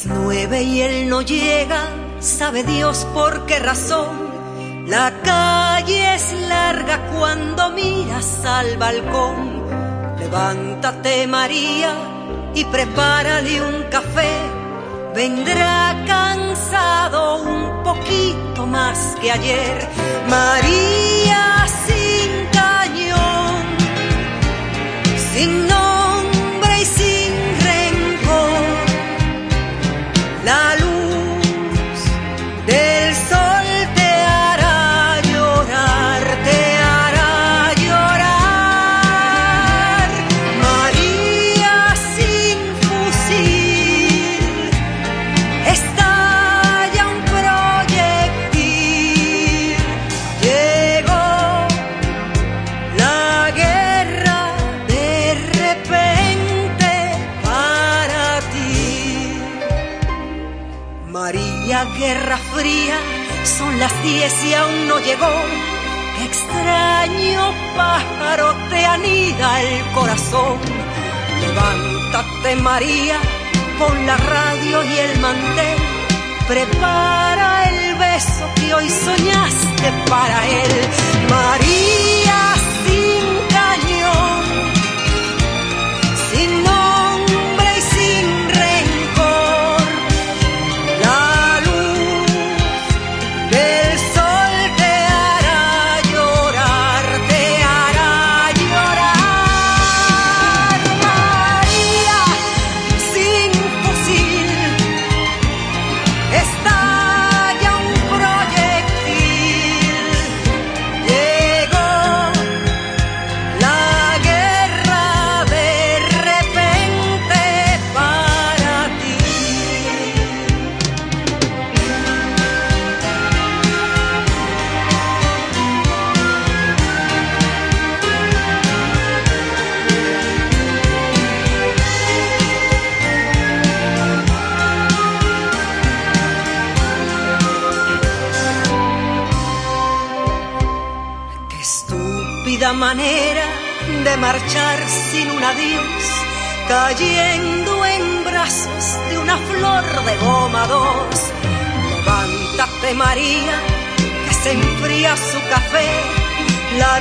llueve y él no llega, sabe Dios por qué razón. La calle es larga cuando miras al balcón. Levántate María y prepárale un café. Vendrá cansado un poquito más que ayer. María María Guerra Fría, son las diez y aún no llegó. Qué extraño pájaro te anida el corazón. Levántate María, pon la radio y el mantel. Prepara el beso que hoy soñaste para él. Estúpida manera de marchar sin un adiós, cayendo en brazos de una flor de goma dos. Levántate María, que se enfría su café. La